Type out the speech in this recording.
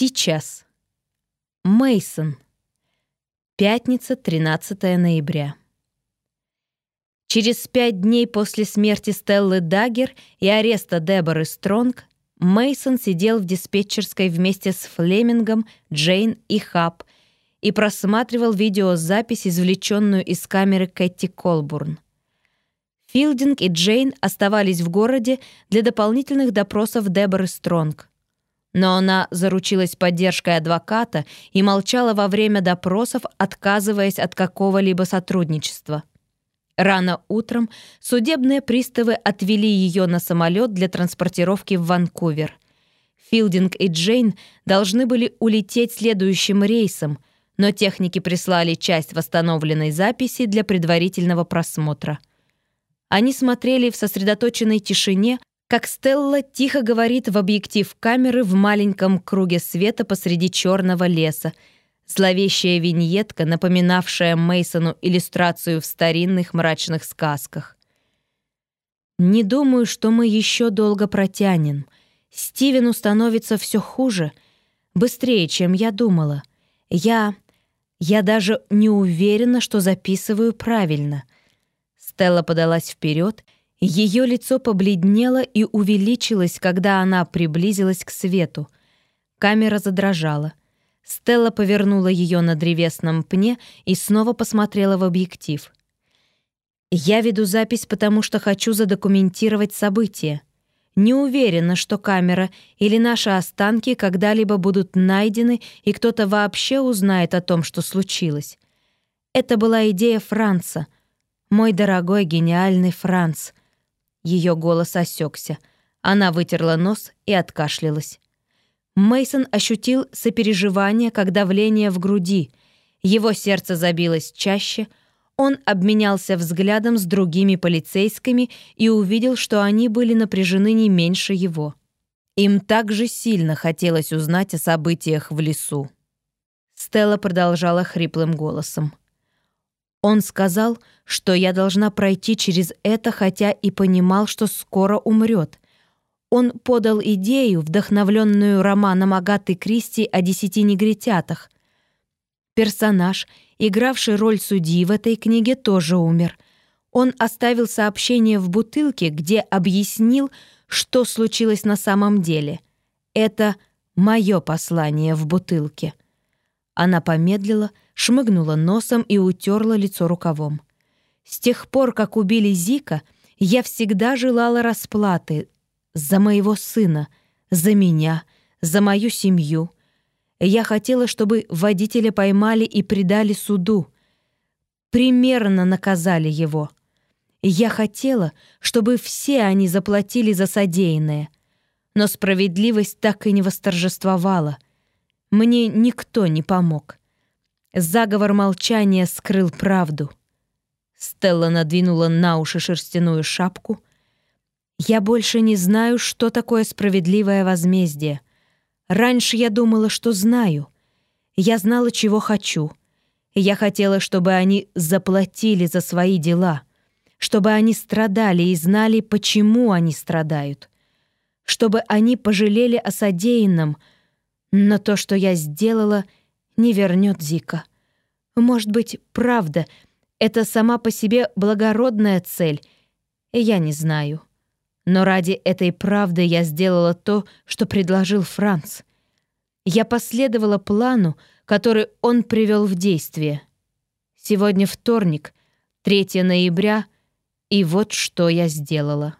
Сейчас. Мейсон. Пятница, 13 ноября. Через пять дней после смерти Стеллы Даггер и ареста Деборы Стронг Мейсон сидел в диспетчерской вместе с Флемингом, Джейн и Хаб и просматривал видеозапись, извлеченную из камеры Кэти Колбурн. Филдинг и Джейн оставались в городе для дополнительных допросов Деборы Стронг. Но она заручилась поддержкой адвоката и молчала во время допросов, отказываясь от какого-либо сотрудничества. Рано утром судебные приставы отвели ее на самолет для транспортировки в Ванкувер. Филдинг и Джейн должны были улететь следующим рейсом, но техники прислали часть восстановленной записи для предварительного просмотра. Они смотрели в сосредоточенной тишине, как Стелла тихо говорит в объектив камеры в маленьком круге света посреди черного леса, зловещая виньетка, напоминавшая Мейсону иллюстрацию в старинных мрачных сказках. «Не думаю, что мы еще долго протянем. Стивену становится все хуже, быстрее, чем я думала. Я... я даже не уверена, что записываю правильно». Стелла подалась вперед и ее лицо побледнело и увеличилось, когда она приблизилась к свету. Камера задрожала. Стелла повернула ее на древесном пне и снова посмотрела в объектив. «Я веду запись, потому что хочу задокументировать события. Не уверена, что камера или наши останки когда-либо будут найдены и кто-то вообще узнает о том, что случилось. Это была идея Франца. Мой дорогой гениальный Франц. Ее голос осекся. Она вытерла нос и откашлялась. Мейсон ощутил сопереживание, как давление в груди. Его сердце забилось чаще. Он обменялся взглядом с другими полицейскими и увидел, что они были напряжены не меньше его. Им также сильно хотелось узнать о событиях в лесу. Стелла продолжала хриплым голосом. Он сказал, что я должна пройти через это, хотя и понимал, что скоро умрет. Он подал идею, вдохновленную романом Агаты Кристи о десяти негритятах. Персонаж, игравший роль судьи в этой книге, тоже умер. Он оставил сообщение в бутылке, где объяснил, что случилось на самом деле. Это мое послание в бутылке. Она помедлила, шмыгнула носом и утерла лицо рукавом. С тех пор, как убили Зика, я всегда желала расплаты за моего сына, за меня, за мою семью. Я хотела, чтобы водителя поймали и предали суду. Примерно наказали его. Я хотела, чтобы все они заплатили за содеянное. Но справедливость так и не восторжествовала. Мне никто не помог. Заговор молчания скрыл правду. Стелла надвинула на уши шерстяную шапку. «Я больше не знаю, что такое справедливое возмездие. Раньше я думала, что знаю. Я знала, чего хочу. Я хотела, чтобы они заплатили за свои дела, чтобы они страдали и знали, почему они страдают, чтобы они пожалели о содеянном, но то, что я сделала — не вернет Зика. Может быть, правда, это сама по себе благородная цель, я не знаю. Но ради этой правды я сделала то, что предложил Франц. Я последовала плану, который он привел в действие. Сегодня вторник, 3 ноября, и вот что я сделала.